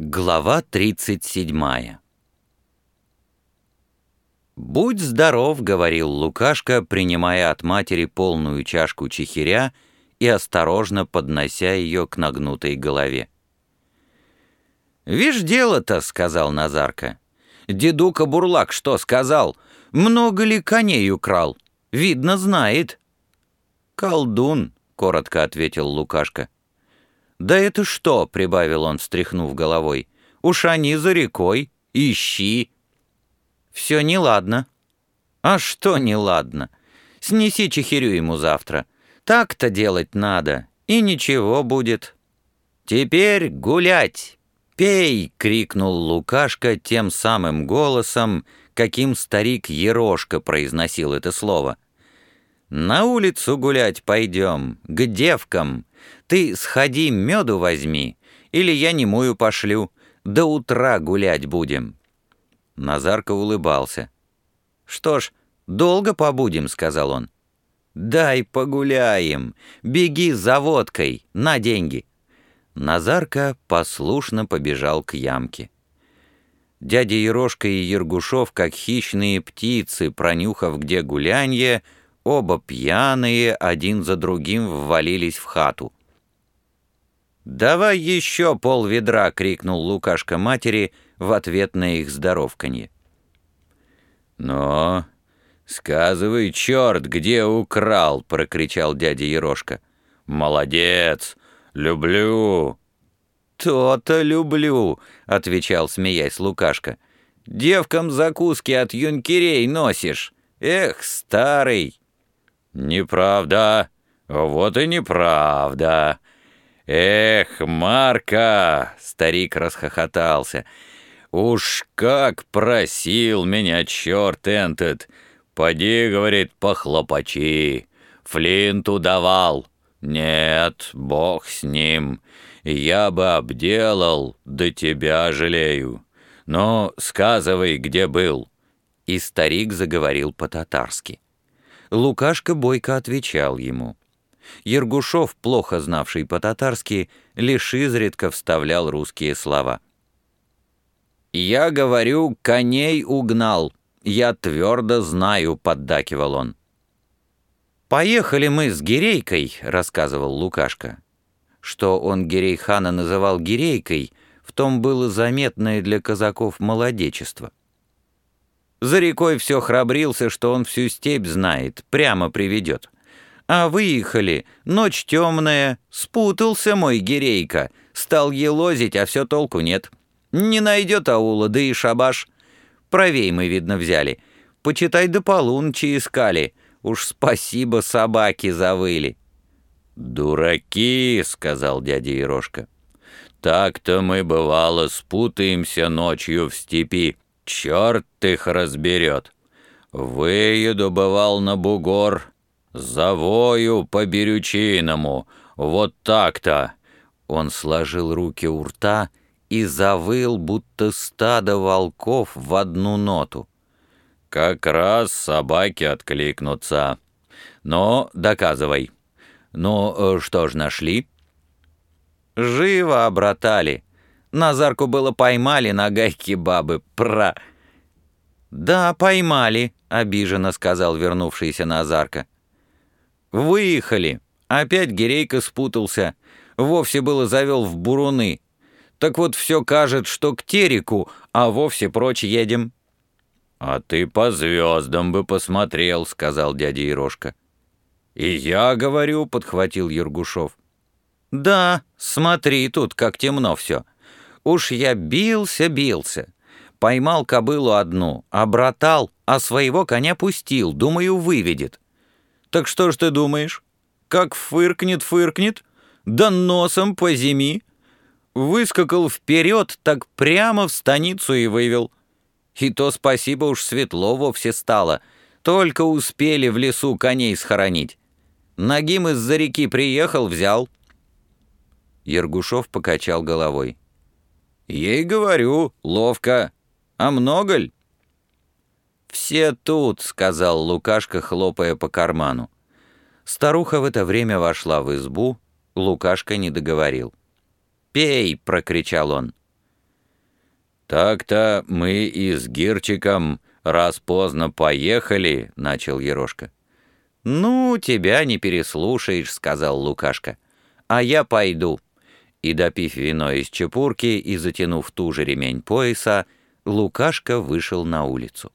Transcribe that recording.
Глава 37 «Будь здоров», — говорил Лукашка, принимая от матери полную чашку чехиря и осторожно поднося ее к нагнутой голове. «Вишь дело-то», — сказал Назарка. «Дедука Бурлак что сказал? Много ли коней украл? Видно, знает». «Колдун», — коротко ответил Лукашка. «Да это что?» — прибавил он, встряхнув головой. «Уж они за рекой. Ищи». «Все неладно». «А что неладно? Снеси чехирю ему завтра. Так-то делать надо, и ничего будет». «Теперь гулять! Пей!» — крикнул Лукашка тем самым голосом, каким старик Ерошка произносил это слово. «На улицу гулять пойдем, к девкам, ты сходи меду возьми, или я немую пошлю. До утра гулять будем». Назарка улыбался. «Что ж, долго побудем», — сказал он. «Дай погуляем. Беги за водкой, на деньги». Назарка послушно побежал к ямке. Дядя Ерошка и Ергушов, как хищные птицы, пронюхав где гулянье, оба пьяные, один за другим ввалились в хату. «Давай еще пол ведра!» — крикнул Лукашка матери в ответ на их здоровканье. «Но, сказывай, черт, где украл!» — прокричал дядя Ерошка. «Молодец! Люблю!» «То-то люблю!» — отвечал, смеясь Лукашка. «Девкам закуски от юнкерей носишь! Эх, старый!» «Неправда! Вот и неправда!» «Эх, Марка!» — старик расхохотался. «Уж как просил меня черт этот! Поди, — говорит, — похлопачи! Флинту давал! Нет, бог с ним! Я бы обделал, да тебя жалею! Но сказывай, где был!» И старик заговорил по-татарски. Лукашка бойко отвечал ему — Ергушов, плохо знавший по-татарски, лишь изредка вставлял русские слова. «Я говорю, коней угнал. Я твердо знаю», — поддакивал он. «Поехали мы с Гирейкой», — рассказывал Лукашка. Что он Гирейхана называл Гирейкой, в том было заметное для казаков молодечество. За рекой все храбрился, что он всю степь знает, прямо приведет. А выехали, ночь темная, спутался мой гирейка, стал елозить, а все толку нет. Не найдет аула, да и шабаш. Правей мы, видно, взяли. Почитай до полуночи искали. Уж спасибо собаки завыли. «Дураки!» — сказал дядя Ерошка. «Так-то мы, бывало, спутаемся ночью в степи. Черт их разберет. Выеду, бывал, на бугор, «Завою по-берючиному, вот так-то!» Он сложил руки у рта и завыл, будто стадо волков в одну ноту. «Как раз собаки откликнутся. Но доказывай. Ну, э, что ж нашли?» «Живо обратали. Назарку было поймали на гайке бабы. Пра!» «Да, поймали», — обиженно сказал вернувшийся Назарка. Выехали. Опять Гирейка спутался. Вовсе было завел в буруны. Так вот все кажет, что к Тереку, а вовсе прочь едем. «А ты по звездам бы посмотрел», — сказал дядя Ерошка. «И я говорю», — подхватил Ергушов. «Да, смотри тут, как темно все. Уж я бился-бился. Поймал кобылу одну, обратал, а своего коня пустил, думаю, выведет. Так что ж ты думаешь? Как фыркнет-фыркнет, да носом по зими. Выскакал вперед, так прямо в станицу и вывел. И то спасибо уж светло вовсе стало. Только успели в лесу коней схоронить. Нагим из-за реки приехал, взял. Ергушов покачал головой. «Ей говорю, ловко. А много ль?» «Все тут», — сказал Лукашка, хлопая по карману. Старуха в это время вошла в избу, Лукашка не договорил. «Пей!» — прокричал он. «Так-то мы и с Гирчиком раз поздно поехали», — начал Ерошка. «Ну, тебя не переслушаешь», — сказал Лукашка. «А я пойду». И, допив вино из чепурки и затянув ту же ремень пояса, Лукашка вышел на улицу.